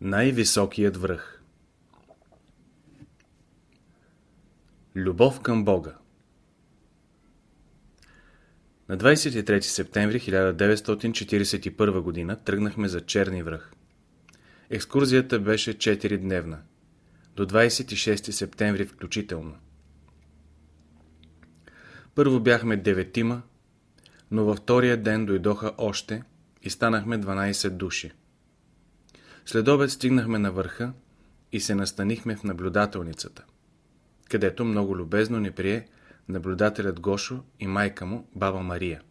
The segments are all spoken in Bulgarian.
Най-високият връх Любов към Бога На 23 септември 1941 г. тръгнахме за Черни връх. Екскурзията беше 4-дневна, до 26 септември включително. Първо бяхме деветима, но във втория ден дойдоха още и станахме 12 души. След обед стигнахме на върха и се настанихме в наблюдателницата, където много любезно ни прие наблюдателят Гошо и майка му, баба Мария.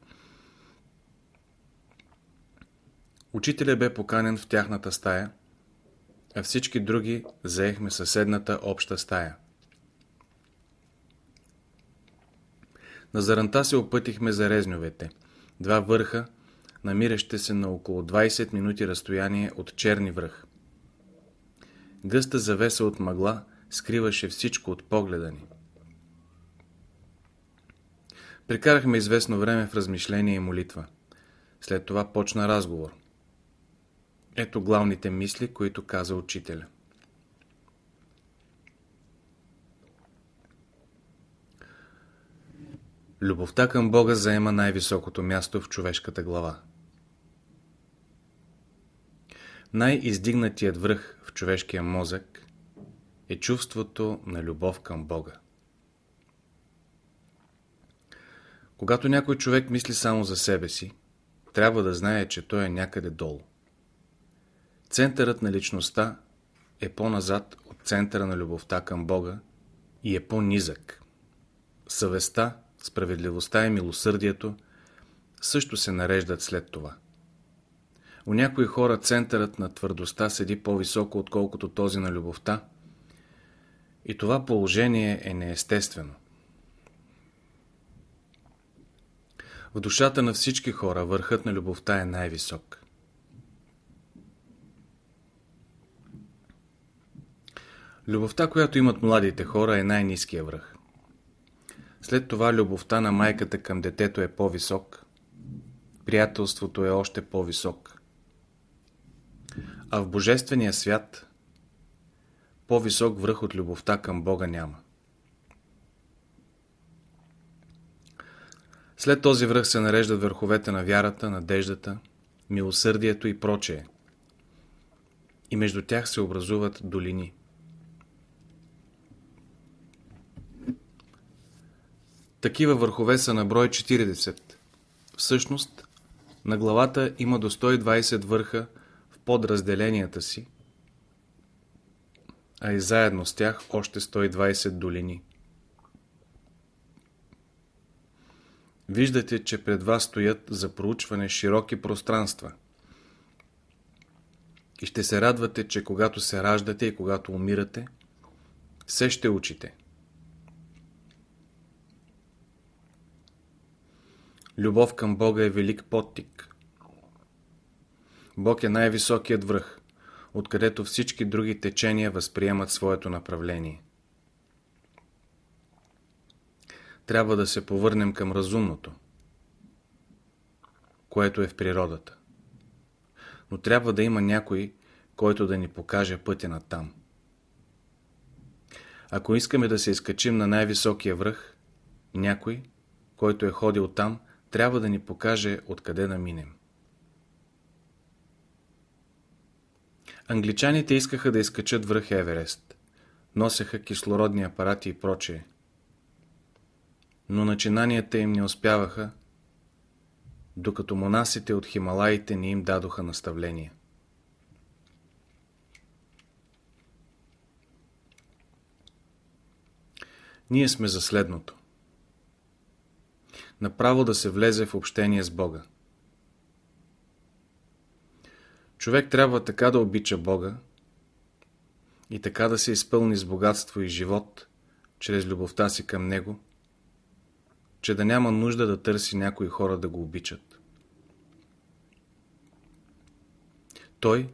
Учителя бе поканен в тяхната стая, а всички други заехме съседната обща стая. На заранта се опътихме за Резньовете, два върха, намиращи се на около 20 минути разстояние от Черни връх. Гъста завеса от мъгла скриваше всичко от погледа ни. Прекарахме известно време в размишление и молитва. След това почна разговор. Ето главните мисли, които каза учителя. Любовта към Бога заема най-високото място в човешката глава. Най-издигнатият връх в човешкия мозък е чувството на любов към Бога. Когато някой човек мисли само за себе си, трябва да знае, че той е някъде долу. Центърът на личността е по-назад от центъра на любовта към Бога и е по-низък. Съвестта, справедливостта и милосърдието също се нареждат след това. У някои хора центърът на твърдостта седи по-високо, отколкото този на любовта. И това положение е неестествено. В душата на всички хора върхът на любовта е най-висок. Любовта, която имат младите хора, е най-низкия връх. След това любовта на майката към детето е по-висок, приятелството е още по-висок. А в Божествения свят по-висок връх от любовта към Бога няма. След този връх се нареждат върховете на вярата, надеждата, милосърдието и прочее. И между тях се образуват долини. Такива върхове са на брой 40. Всъщност, на главата има до 120 върха подразделенията си, а и заедно с тях още 120 долини. Виждате, че пред вас стоят за проучване широки пространства. И ще се радвате, че когато се раждате и когато умирате, все ще учите. Любов към Бога е велик подтик. Бог е най-високият връх, откъдето всички други течения възприемат своето направление. Трябва да се повърнем към разумното, което е в природата. Но трябва да има някой, който да ни покаже пътя на там. Ако искаме да се изкачим на най-високия връх, някой, който е ходил там, трябва да ни покаже откъде да минем. Англичаните искаха да изкачат връх Еверест. Носеха кислородни апарати и прочее. Но начинанията им не успяваха, докато монасите от Хималаите не им дадоха наставления. Ние сме за следното. Направо да се влезе в общение с Бога. Човек трябва така да обича Бога и така да се изпълни с богатство и живот, чрез любовта си към Него, че да няма нужда да търси някои хора да го обичат. Той,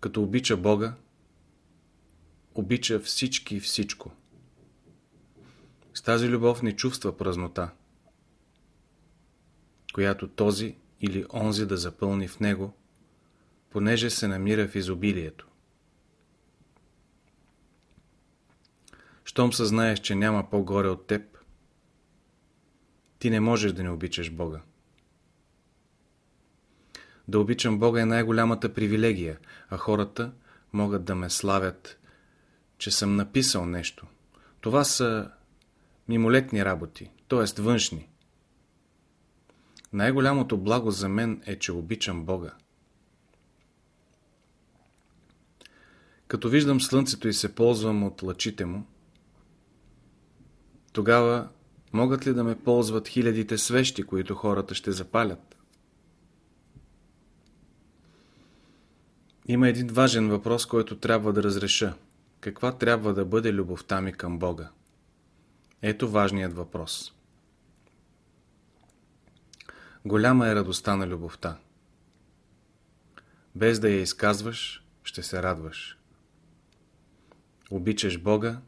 като обича Бога, обича всички и всичко. С тази любов не чувства празнота, която този или онзи да запълни в него – понеже се намира в изобилието. Щом съзнаеш, че няма по-горе от теб, ти не можеш да не обичаш Бога. Да обичам Бога е най-голямата привилегия, а хората могат да ме славят, че съм написал нещо. Това са мимолетни работи, т.е. външни. Най-голямото благо за мен е, че обичам Бога. Като виждам слънцето и се ползвам от лъчите му, тогава могат ли да ме ползват хилядите свещи, които хората ще запалят? Има един важен въпрос, който трябва да разреша. Каква трябва да бъде любовта ми към Бога? Ето важният въпрос. Голяма е радостта на любовта. Без да я изказваш, ще се радваш. Обичаш Бога,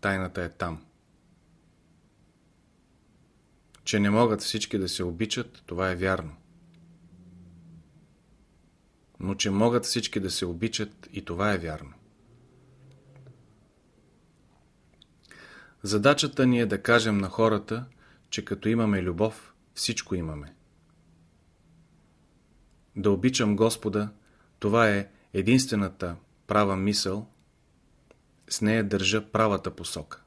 тайната е там. Че не могат всички да се обичат, това е вярно. Но че могат всички да се обичат, и това е вярно. Задачата ни е да кажем на хората, че като имаме любов, всичко имаме. Да обичам Господа, това е единствената права мисъл, с нея държа правата посока.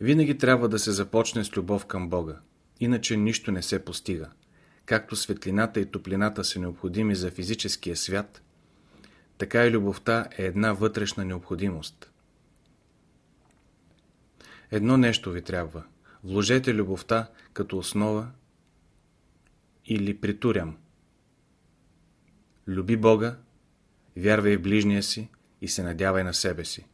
Винаги трябва да се започне с любов към Бога, иначе нищо не се постига. Както светлината и топлината са необходими за физическия свят, така и любовта е една вътрешна необходимост. Едно нещо ви трябва. Вложете любовта като основа или притурям. Люби Бога, вярвай в ближния си и се надявай на себе си.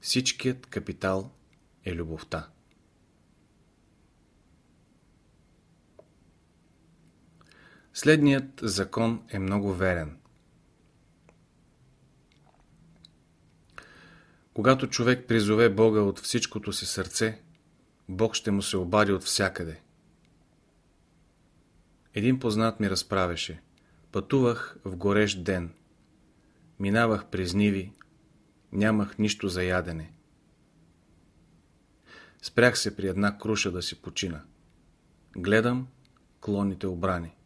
Всичкият капитал е любовта. Следният закон е много верен. Когато човек призове Бога от всичкото си сърце, Бог ще му се обади от всякъде. Един познат ми разправеше. Пътувах в горещ ден. Минавах през ниви. Нямах нищо за ядене. Спрях се при една круша да си почина. Гледам клоните обрани.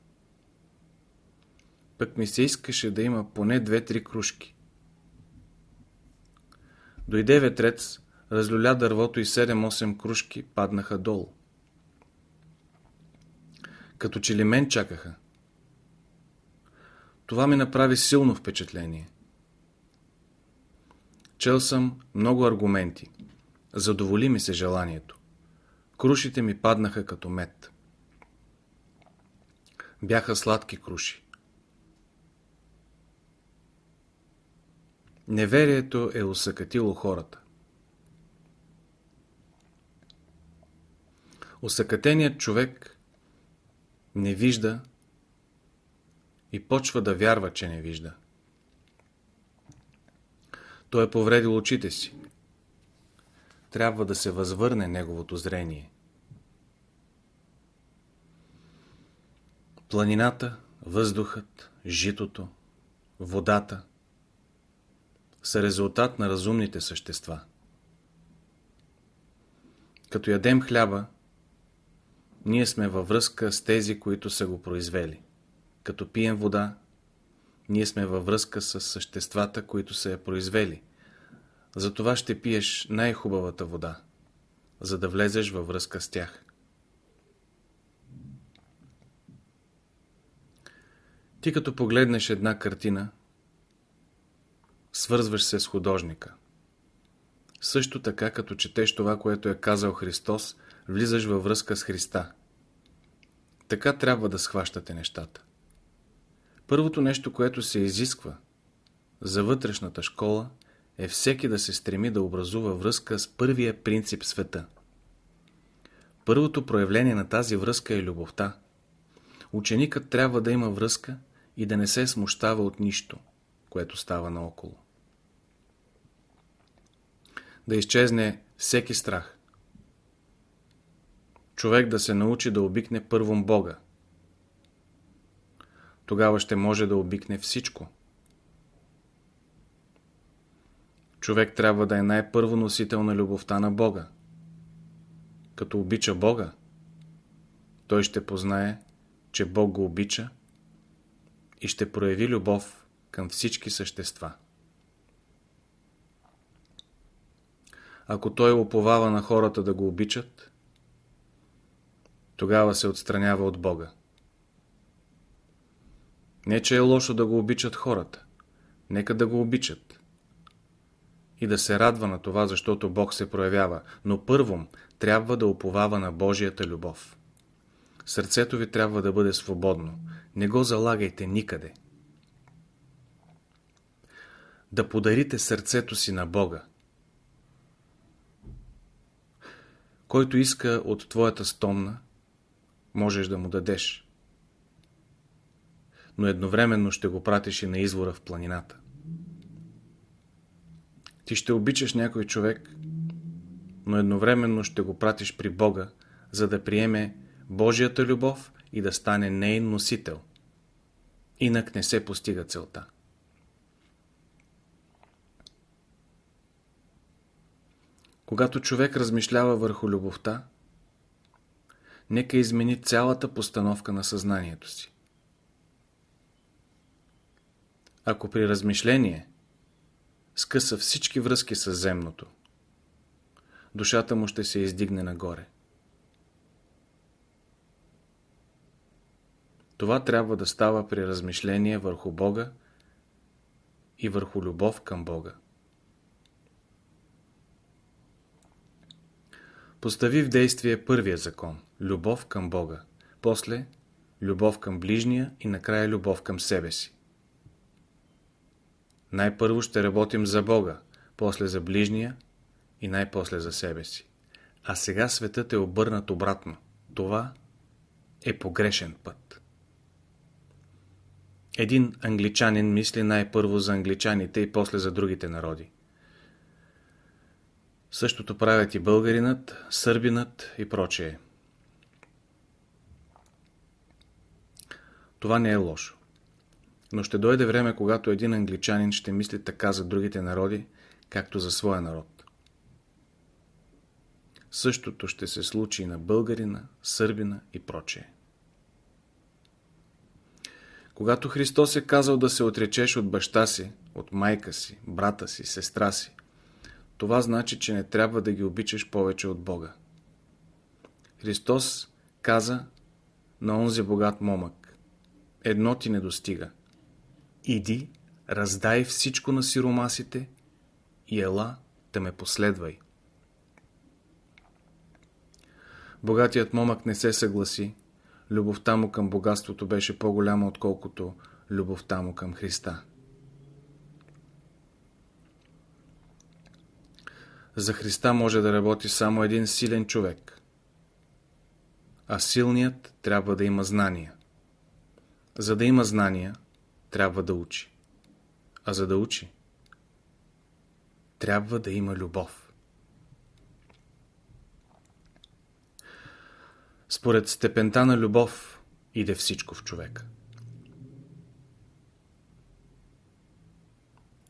Пък ми се искаше да има поне две-три кружки. Дойде ветрец, разлюля дървото и 7-8 кружки паднаха долу. Като че ли мен чакаха. Това ми направи силно впечатление. Чел съм много аргументи. Задоволи ми се желанието. Крушите ми паднаха като мед. Бяха сладки круши. Неверието е усъкатило хората. Усъкатеният човек не вижда и почва да вярва, че не вижда. Той е повредил очите си. Трябва да се възвърне неговото зрение. Планината, въздухът, житото, водата – са резултат на разумните същества. Като ядем хляба, ние сме във връзка с тези, които са го произвели. Като пием вода, ние сме във връзка с съществата, които са я произвели. Затова ще пиеш най-хубавата вода, за да влезеш във връзка с тях. Ти като погледнеш една картина, свързваш се с художника. Също така, като четеш това, което е казал Христос, влизаш във връзка с Христа. Така трябва да схващате нещата. Първото нещо, което се изисква за вътрешната школа, е всеки да се стреми да образува връзка с първия принцип света. Първото проявление на тази връзка е любовта. Ученикът трябва да има връзка и да не се смущава от нищо, което става наоколо да изчезне всеки страх. Човек да се научи да обикне първом Бога. Тогава ще може да обикне всичко. Човек трябва да е най-първо носител на любовта на Бога. Като обича Бога, той ще познае, че Бог го обича и ще прояви любов към всички същества. Ако той оповава на хората да го обичат, тогава се отстранява от Бога. Не, че е лошо да го обичат хората. Нека да го обичат. И да се радва на това, защото Бог се проявява. Но първом трябва да уповава на Божията любов. Сърцето ви трябва да бъде свободно. Не го залагайте никъде. Да подарите сърцето си на Бога. Който иска от твоята стомна, можеш да му дадеш. Но едновременно ще го пратиш и на извора в планината. Ти ще обичаш някой човек, но едновременно ще го пратиш при Бога, за да приеме Божията любов и да стане нейн носител. Инак не се постига целта. Когато човек размишлява върху любовта, нека измени цялата постановка на съзнанието си. Ако при размишление скъса всички връзки с земното, душата му ще се издигне нагоре. Това трябва да става при размишление върху Бога и върху любов към Бога. Постави в действие първия закон – любов към Бога, после любов към ближния и накрая любов към себе си. Най-първо ще работим за Бога, после за ближния и най-после за себе си. А сега светът е обърнат обратно. Това е погрешен път. Един англичанин мисли най-първо за англичаните и после за другите народи. Същото правят и българинът, сърбинът и прочее. Това не е лошо. Но ще дойде време, когато един англичанин ще мисли така за другите народи, както за своя народ. Същото ще се случи и на българина, сърбина и прочее. Когато Христос е казал да се отречеш от баща си, от майка си, брата си, сестра си, това значи, че не трябва да ги обичаш повече от Бога. Христос каза на онзи богат момък, едно ти не достига. Иди, раздай всичко на сиромасите и ела да ме последвай. Богатият момък не се съгласи. Любовта му към богатството беше по-голяма, отколкото любовта му към Христа. За Христа може да работи само един силен човек. А силният трябва да има знания. За да има знания, трябва да учи. А за да учи, трябва да има любов. Според степента на любов иде всичко в човека.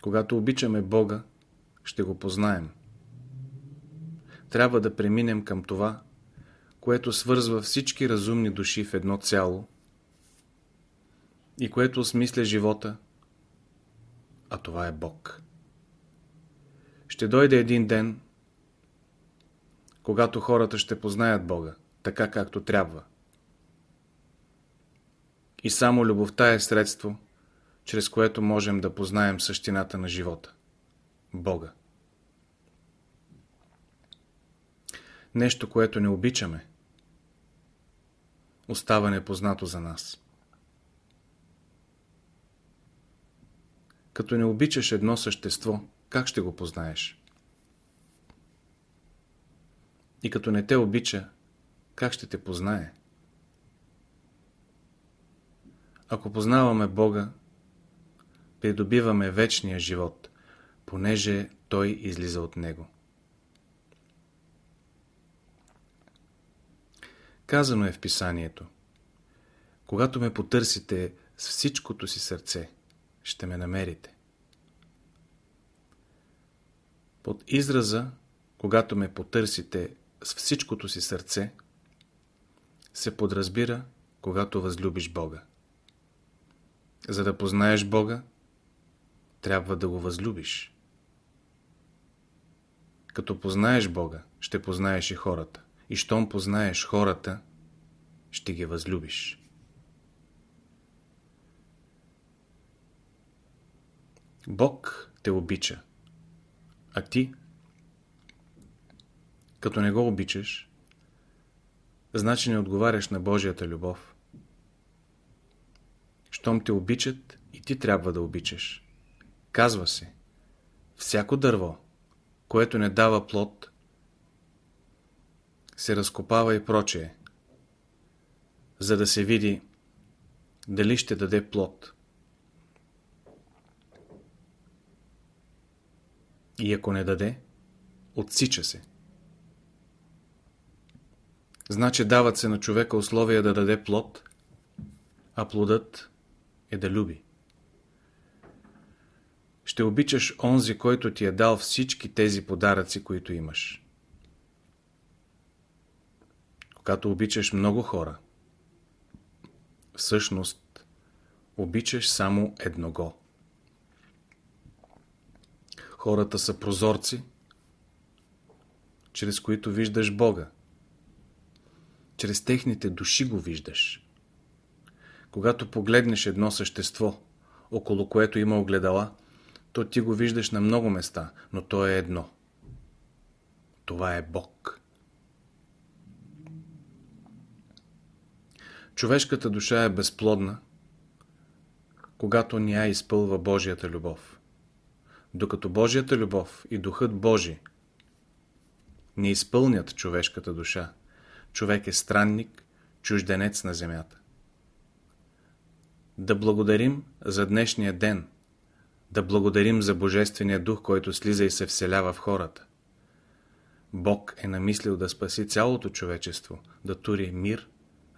Когато обичаме Бога, ще го познаем – трябва да преминем към това, което свързва всички разумни души в едно цяло и което осмисля живота, а това е Бог. Ще дойде един ден, когато хората ще познаят Бога, така както трябва. И само любовта е средство, чрез което можем да познаем същината на живота. Бога. Нещо, което не обичаме, остава непознато за нас. Като не обичаш едно същество, как ще го познаеш? И като не те обича, как ще те познае? Ако познаваме Бога, придобиваме вечния живот, понеже Той излиза от Него. Казано е в писанието. Когато ме потърсите с всичкото си сърце, ще ме намерите. Под израза, когато ме потърсите с всичкото си сърце, се подразбира, когато възлюбиш Бога. За да познаеш Бога, трябва да го възлюбиш. Като познаеш Бога, ще познаеш и хората. И щом познаеш хората, ще ги възлюбиш. Бог те обича, а ти, като не го обичаш, значи не отговаряш на Божията любов. Щом те обичат, и ти трябва да обичаш. Казва се, всяко дърво, което не дава плод, се разкопава и прочее, за да се види дали ще даде плод. И ако не даде, отсича се. Значи дават се на човека условия да даде плод, а плодът е да люби. Ще обичаш онзи, който ти е дал всички тези подаръци, които имаш. Когато обичаш много хора, всъщност обичаш само едного. Хората са прозорци, чрез които виждаш Бога. Чрез техните души го виждаш. Когато погледнеш едно същество, около което има огледала, то ти го виждаш на много места, но то е едно. Това е Бог. Човешката душа е безплодна, когато ни я изпълва Божията любов. Докато Божията любов и Духът Божи не изпълнят човешката душа, човек е странник, чужденец на земята. Да благодарим за днешния ден, да благодарим за Божествения дух, който слиза и се вселява в хората. Бог е намислил да спаси цялото човечество, да тури мир,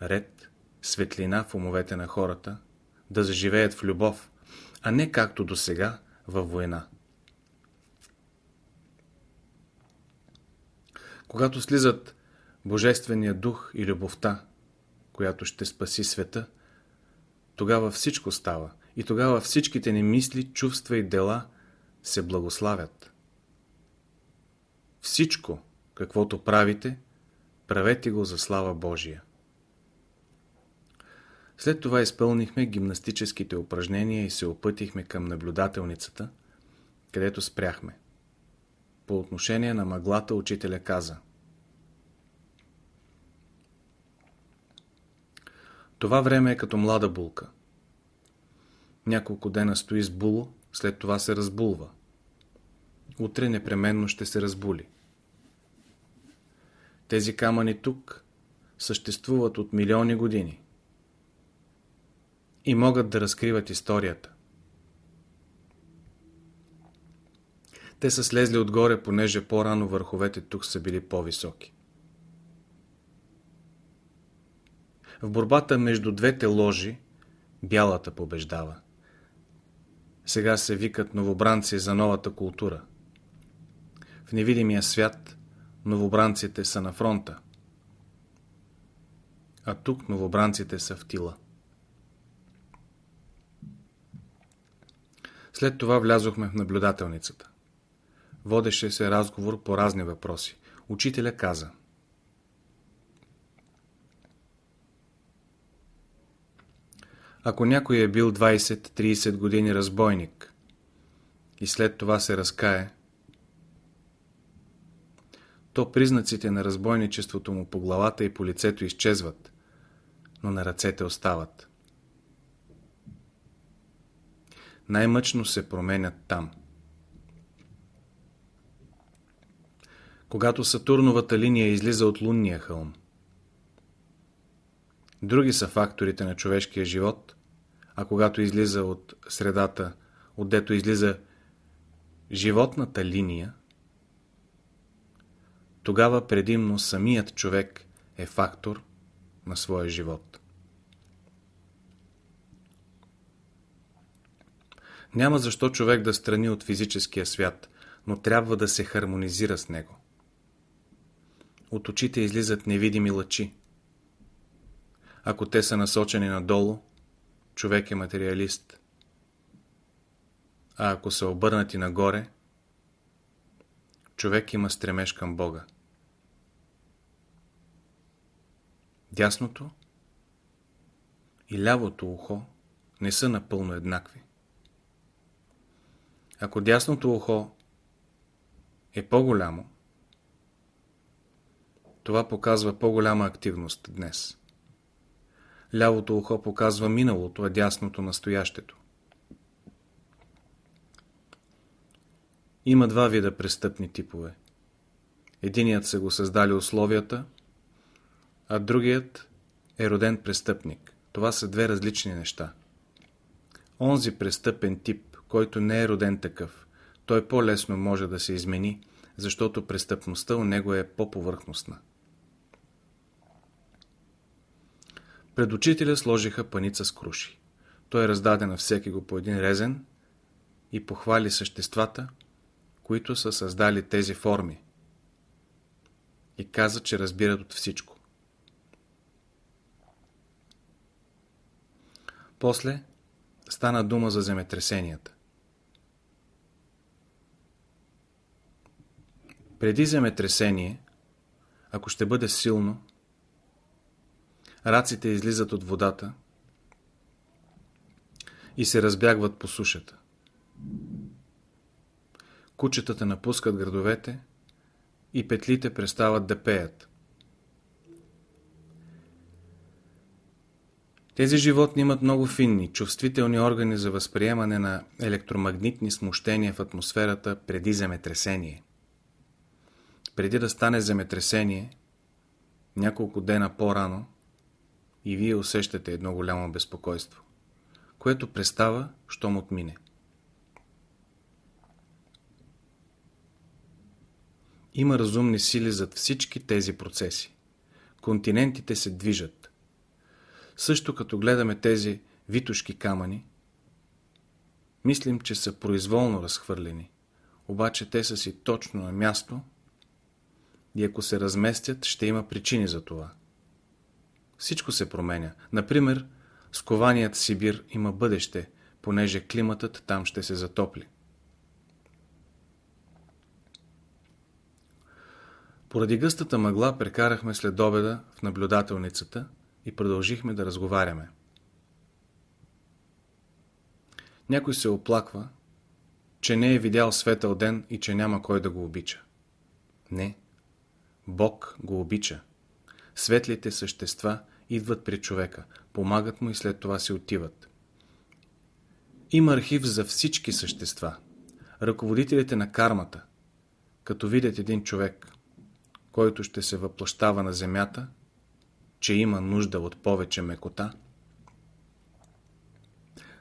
ред, светлина в умовете на хората, да заживеят в любов, а не както до сега във война. Когато слизат Божествения дух и любовта, която ще спаси света, тогава всичко става и тогава всичките ни мисли, чувства и дела се благославят. Всичко, каквото правите, правете го за слава Божия. След това изпълнихме гимнастическите упражнения и се опътихме към наблюдателницата, където спряхме. По отношение на мъглата учителя каза Това време е като млада булка. Няколко дена стои с було, след това се разбулва. Утре непременно ще се разбули. Тези камъни тук съществуват от милиони години и могат да разкриват историята. Те са слезли отгоре, понеже по-рано върховете тук са били по-високи. В борбата между двете ложи бялата побеждава. Сега се викат новобранци за новата култура. В невидимия свят новобранците са на фронта, а тук новобранците са в тила. След това влязохме в наблюдателницата. Водеше се разговор по разни въпроси. Учителя каза Ако някой е бил 20-30 години разбойник и след това се разкае, то признаците на разбойничеството му по главата и по лицето изчезват, но на ръцете остават. Най-мъчно се променят там – когато Сатурновата линия излиза от лунния хълм. Други са факторите на човешкия живот, а когато излиза от средата, отдето излиза животната линия, тогава предимно самият човек е фактор, на своя живот. Няма защо човек да страни от физическия свят, но трябва да се хармонизира с него. От очите излизат невидими лъчи. Ако те са насочени надолу, човек е материалист. А ако са обърнати нагоре, човек има стремеж към Бога. Дясното и лявото ухо не са напълно еднакви. Ако дясното ухо е по-голямо, това показва по-голяма активност днес. Лявото ухо показва миналото, а дясното настоящето. Има два вида престъпни типове. Единият са го създали условията, а другият е роден престъпник. Това са две различни неща. Онзи престъпен тип, който не е роден такъв, той по-лесно може да се измени, защото престъпността у него е по-повърхностна. Пред учителя сложиха паница с круши. Той раздаде на всеки го по един резен и похвали съществата, които са създали тези форми. И каза, че разбират от всичко. После стана дума за земетресенията. Преди земетресение, ако ще бъде силно, раците излизат от водата и се разбягват по сушата. Кучетата напускат градовете и петлите престават да пеят. Тези животни имат много финни, чувствителни органи за възприемане на електромагнитни смущения в атмосферата преди земетресение. Преди да стане земетресение, няколко дена по-рано, и вие усещате едно голямо безпокойство, което престава, щом отмине. Има разумни сили зад всички тези процеси. Континентите се движат. Също като гледаме тези витушки камъни, мислим, че са произволно разхвърлени, обаче те са си точно на място и ако се разместят, ще има причини за това. Всичко се променя. Например, скованият Сибир има бъдеще, понеже климатът там ще се затопли. Поради гъстата мъгла прекарахме след обеда в наблюдателницата и продължихме да разговаряме. Някой се оплаква, че не е видял светъл ден и че няма кой да го обича. Не. Бог го обича. Светлите същества идват при човека, помагат му и след това си отиват. Има архив за всички същества. Ръководителите на кармата, като видят един човек, който ще се въплащава на земята, че има нужда от повече мекота,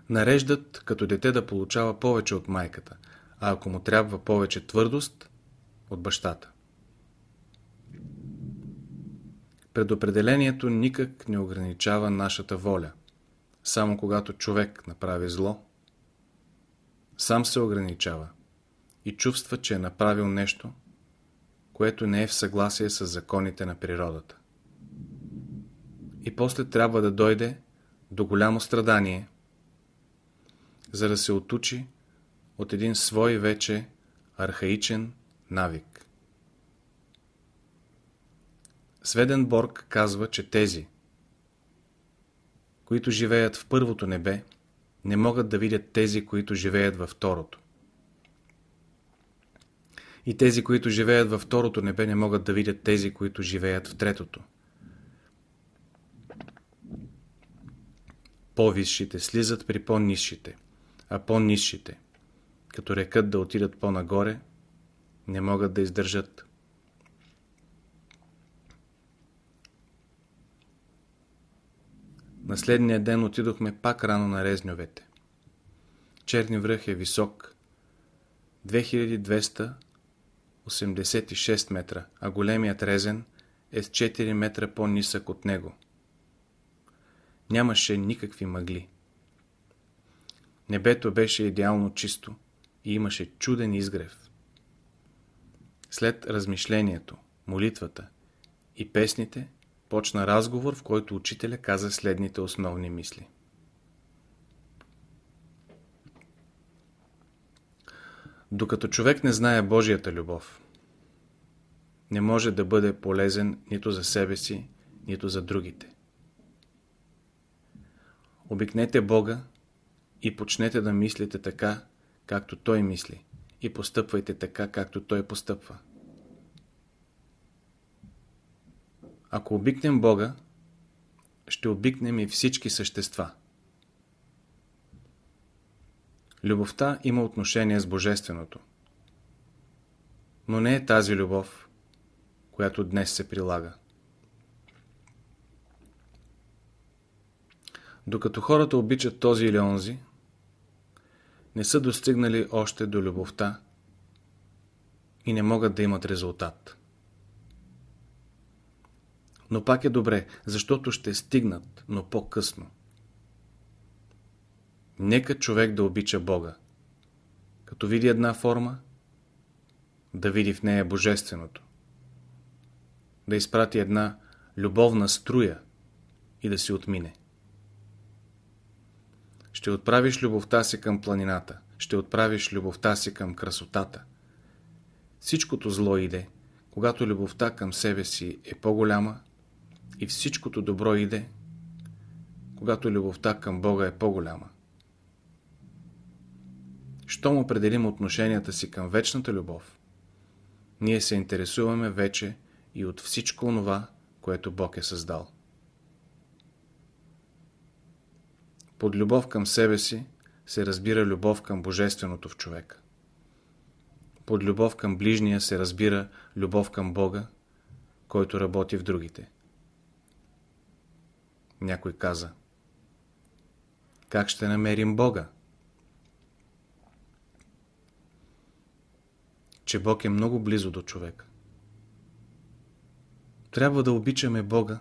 нареждат като дете да получава повече от майката, а ако му трябва повече твърдост, от бащата. Предопределението никак не ограничава нашата воля. Само когато човек направи зло, сам се ограничава и чувства, че е направил нещо, което не е в съгласие с законите на природата. И после трябва да дойде до голямо страдание, за да се отучи от един свой вече архаичен навик. Сведенборг казва, че тези, които живеят в първото небе, не могат да видят тези, които живеят във второто. И тези, които живеят във второто небе, не могат да видят тези, които живеят в третото. По-висшите слизат при по-низшите, а по-низшите, като рекат да отидат по-нагоре, не могат да издържат. На следния ден отидохме пак рано на Резньовете. Черни връх е висок 2286 метра, а големият Резен е с 4 метра по-нисък от него. нямаше никакви мъгли. Небето беше идеално чисто и имаше чуден изгрев. След размишлението, молитвата и песните, почна разговор, в който учителя каза следните основни мисли. Докато човек не знае Божията любов, не може да бъде полезен нито за себе си, нито за другите. Обикнете Бога и почнете да мислите така, както Той мисли, и постъпвайте така, както Той постъпва. Ако обикнем Бога, ще обикнем и всички същества. Любовта има отношение с Божественото. Но не е тази любов, която днес се прилага. Докато хората обичат този или онзи, не са достигнали още до любовта и не могат да имат резултат. Но пак е добре, защото ще стигнат, но по-късно. Нека човек да обича Бога. Като види една форма, да види в нея Божественото. Да изпрати една любовна струя и да си отмине. Ще отправиш любовта си към планината. Ще отправиш любовта си към красотата. Всичкото зло иде, когато любовта към себе си е по-голяма и всичкото добро иде, когато любовта към Бога е по-голяма. Щом определим отношенията си към вечната любов, ние се интересуваме вече и от всичко онова, което Бог е създал. Под любов към себе си се разбира любов към Божественото в човека. Под любов към ближния се разбира любов към Бога, който работи в другите. Някой каза Как ще намерим Бога? Че Бог е много близо до човека. Трябва да обичаме Бога,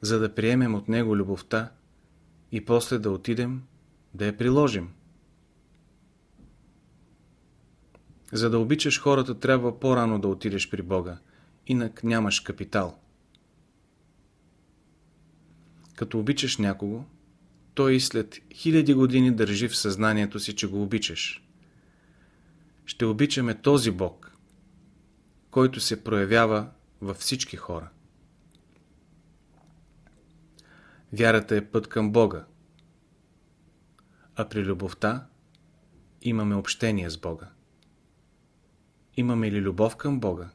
за да приемем от Него любовта и после да отидем да я приложим. За да обичаш хората, трябва по-рано да отидеш при Бога, инак нямаш капитал. Като обичаш някого, той и след хиляди години държи в съзнанието си, че го обичаш. Ще обичаме този Бог, който се проявява във всички хора. Вярата е път към Бога. А при любовта имаме общение с Бога. Имаме ли любов към Бога?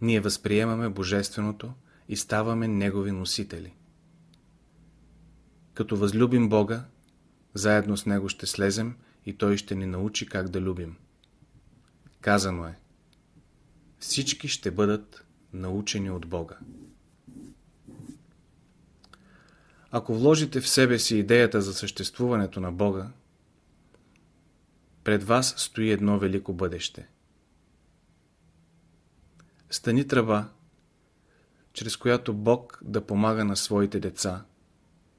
Ние възприемаме Божественото и ставаме Негови носители. Като възлюбим Бога, заедно с Него ще слезем и Той ще ни научи как да любим. Казано е, всички ще бъдат научени от Бога. Ако вложите в себе си идеята за съществуването на Бога, пред вас стои едно велико бъдеще. Стани тръба, чрез която Бог да помага на своите деца,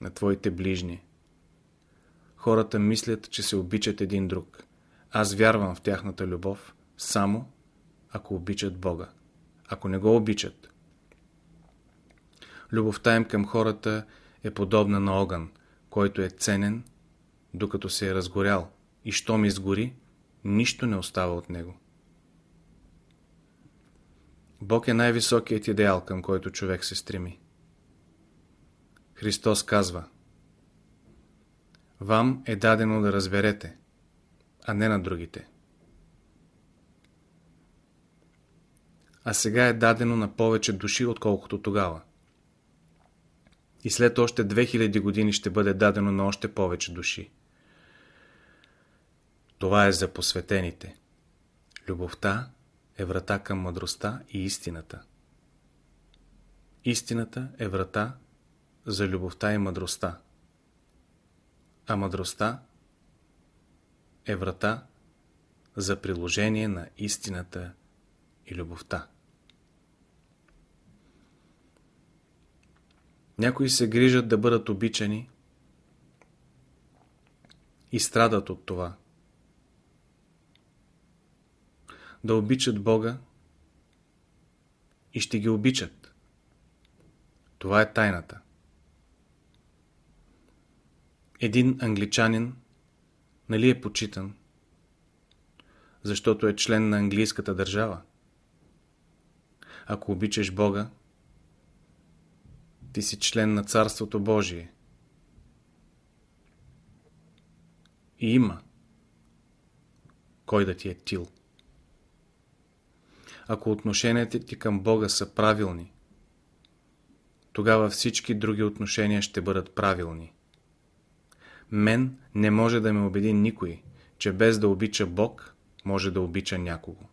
на твоите ближни. Хората мислят, че се обичат един друг. Аз вярвам в тяхната любов, само ако обичат Бога. Ако не го обичат, любовта им към хората е подобна на огън, който е ценен, докато се е разгорял и щом изгори, нищо не остава от него. Бог е най-високият идеал, към който човек се стреми. Христос казва Вам е дадено да разберете, а не на другите. А сега е дадено на повече души, отколкото тогава и след още 2000 години ще бъде дадено на още повече души. Това е за посветените. Любовта е врата към мъдростта и истината. Истината е врата за любовта и мъдростта. А мъдростта е врата за приложение на истината и любовта. Някои се грижат да бъдат обичани и страдат от това. Да обичат Бога и ще ги обичат. Това е тайната. Един англичанин нали е почитан? Защото е член на английската държава. Ако обичаш Бога, ти си член на Царството Божие. И има кой да ти е тил. Ако отношенията ти към Бога са правилни, тогава всички други отношения ще бъдат правилни. Мен не може да ме убеди никой, че без да обича Бог, може да обича някого.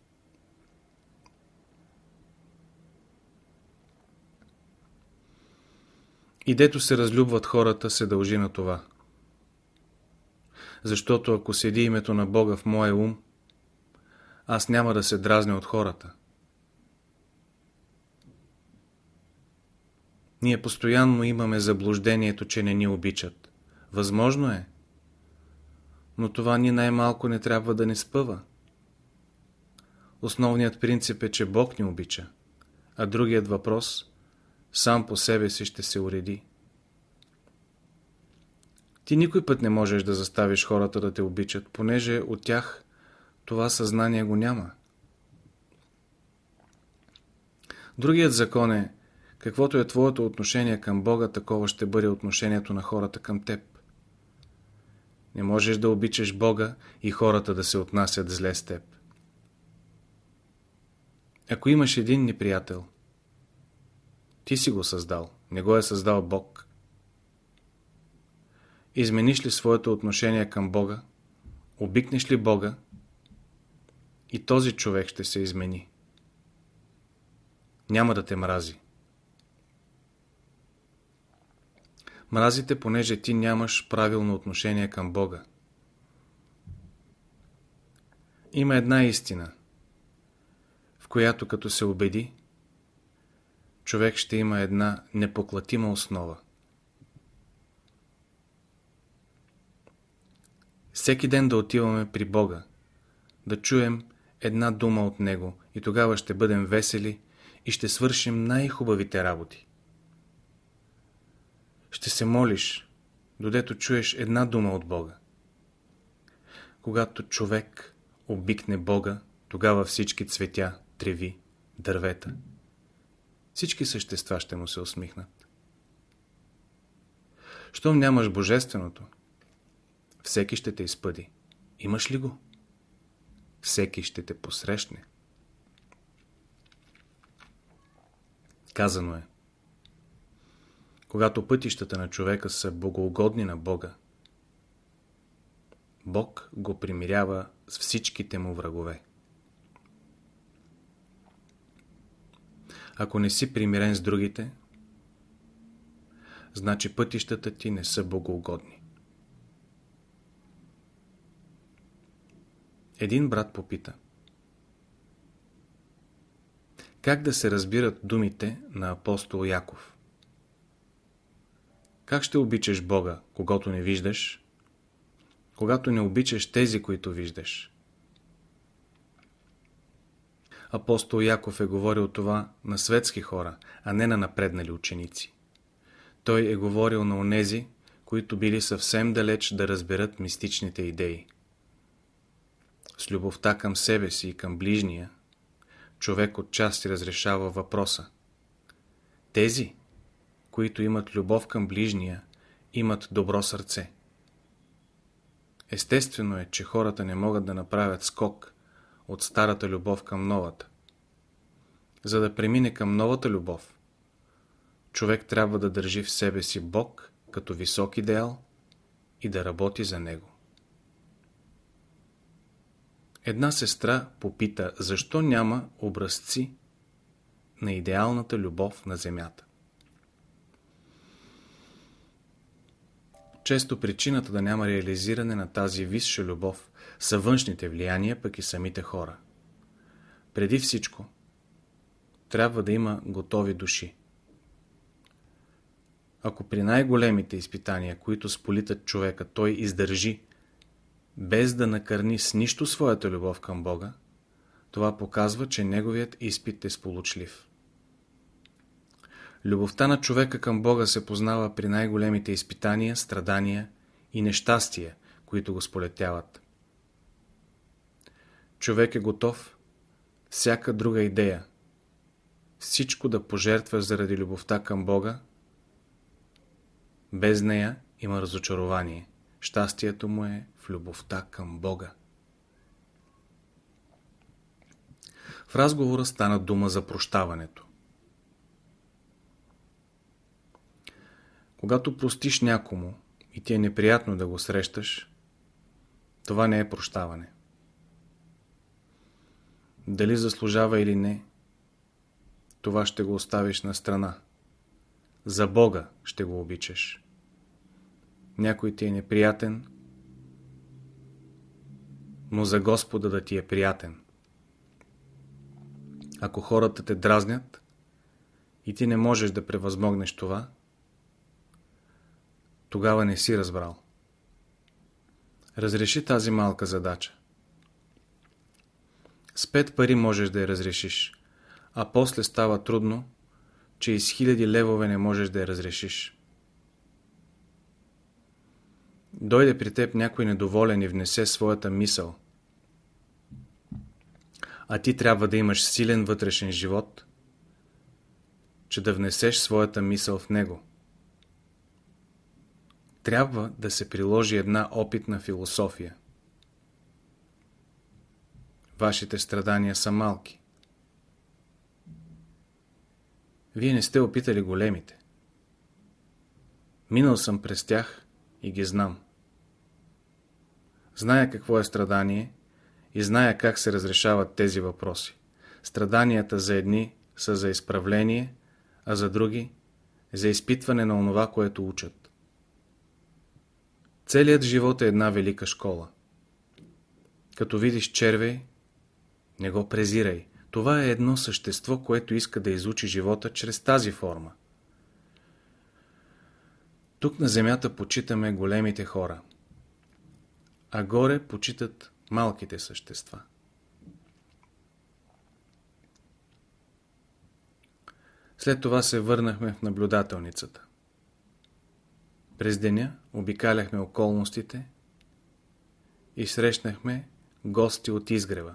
И дето се разлюбват хората, се дължи на това. Защото ако седи името на Бога в моя ум, аз няма да се дразня от хората. Ние постоянно имаме заблуждението, че не ни обичат. Възможно е. Но това ни най-малко не трябва да ни спъва. Основният принцип е, че Бог ни обича, а другият въпрос сам по себе си ще се уреди. Ти никой път не можеш да заставиш хората да те обичат, понеже от тях това съзнание го няма. Другият закон е, каквото е твоето отношение към Бога, такова ще бъде отношението на хората към теб. Не можеш да обичаш Бога и хората да се отнасят зле с теб. Ако имаш един неприятел, ти си го създал, не го е създал Бог. Измениш ли своето отношение към Бога, обикнеш ли Бога, и този човек ще се измени. Няма да те мрази. Мразите, понеже ти нямаш правилно отношение към Бога. Има една истина, в която като се убеди, човек ще има една непоклатима основа. Всеки ден да отиваме при Бога, да чуем една дума от Него и тогава ще бъдем весели и ще свършим най-хубавите работи. Ще се молиш, додето чуеш една дума от Бога. Когато човек обикне Бога, тогава всички цветя, треви, дървета, всички същества ще му се усмихнат. Щом нямаш Божественото, всеки ще те изпъди. Имаш ли го? Всеки ще те посрещне. Казано е. Когато пътищата на човека са богоугодни на Бога, Бог го примирява с всичките му врагове. Ако не си примирен с другите, значи пътищата ти не са богоугодни. Един брат попита. Как да се разбират думите на апостол Яков? Как ще обичаш Бога, когато не виждаш, когато не обичаш тези, които виждаш? Апостол Яков е говорил това на светски хора, а не на напреднали ученици. Той е говорил на онези, които били съвсем далеч да разберат мистичните идеи. С любовта към себе си и към ближния, човек отчасти разрешава въпроса. Тези, които имат любов към ближния, имат добро сърце. Естествено е, че хората не могат да направят скок от старата любов към новата. За да премине към новата любов, човек трябва да държи в себе си Бог като висок идеал и да работи за него. Една сестра попита, защо няма образци на идеалната любов на земята. Често причината да няма реализиране на тази висша любов са външните влияния, пък и самите хора. Преди всичко, трябва да има готови души. Ако при най-големите изпитания, които сполитат човека, той издържи, без да накърни с нищо своята любов към Бога, това показва, че неговият изпит е сполучлив. Любовта на човека към Бога се познава при най-големите изпитания, страдания и нещастия, които го сполетяват. Човек е готов всяка друга идея, всичко да пожертва заради любовта към Бога, без нея има разочарование. Щастието му е в любовта към Бога. В разговора стана дума за прощаването. Когато простиш някому и ти е неприятно да го срещаш, това не е прощаване. Дали заслужава или не, това ще го оставиш на страна. За Бога ще го обичаш. Някой ти е неприятен, но за Господа да ти е приятен. Ако хората те дразнят и ти не можеш да превъзмогнеш това, тогава не си разбрал. Разреши тази малка задача. С пет пари можеш да я разрешиш, а после става трудно, че и с хиляди левове не можеш да я разрешиш. Дойде при теб някой недоволен и внесе своята мисъл. А ти трябва да имаш силен вътрешен живот, че да внесеш своята мисъл в него. Трябва да се приложи една опитна философия. Вашите страдания са малки. Вие не сте опитали големите. Минал съм през тях и ги знам. Зная какво е страдание и зная как се разрешават тези въпроси. Страданията за едни са за изправление, а за други – за изпитване на онова, което учат. Целият живот е една велика школа. Като видиш червей, не го презирай. Това е едно същество, което иска да изучи живота чрез тази форма. Тук на земята почитаме големите хора, а горе почитат малките същества. След това се върнахме в наблюдателницата. През деня обикаляхме околностите и срещнахме гости от изгрева.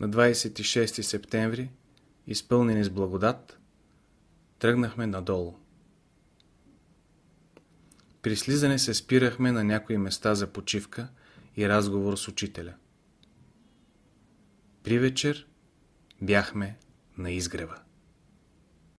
На 26 септември, изпълнени с благодат, тръгнахме надолу. При слизане се спирахме на някои места за почивка и разговор с учителя. При вечер бяхме на изгрева.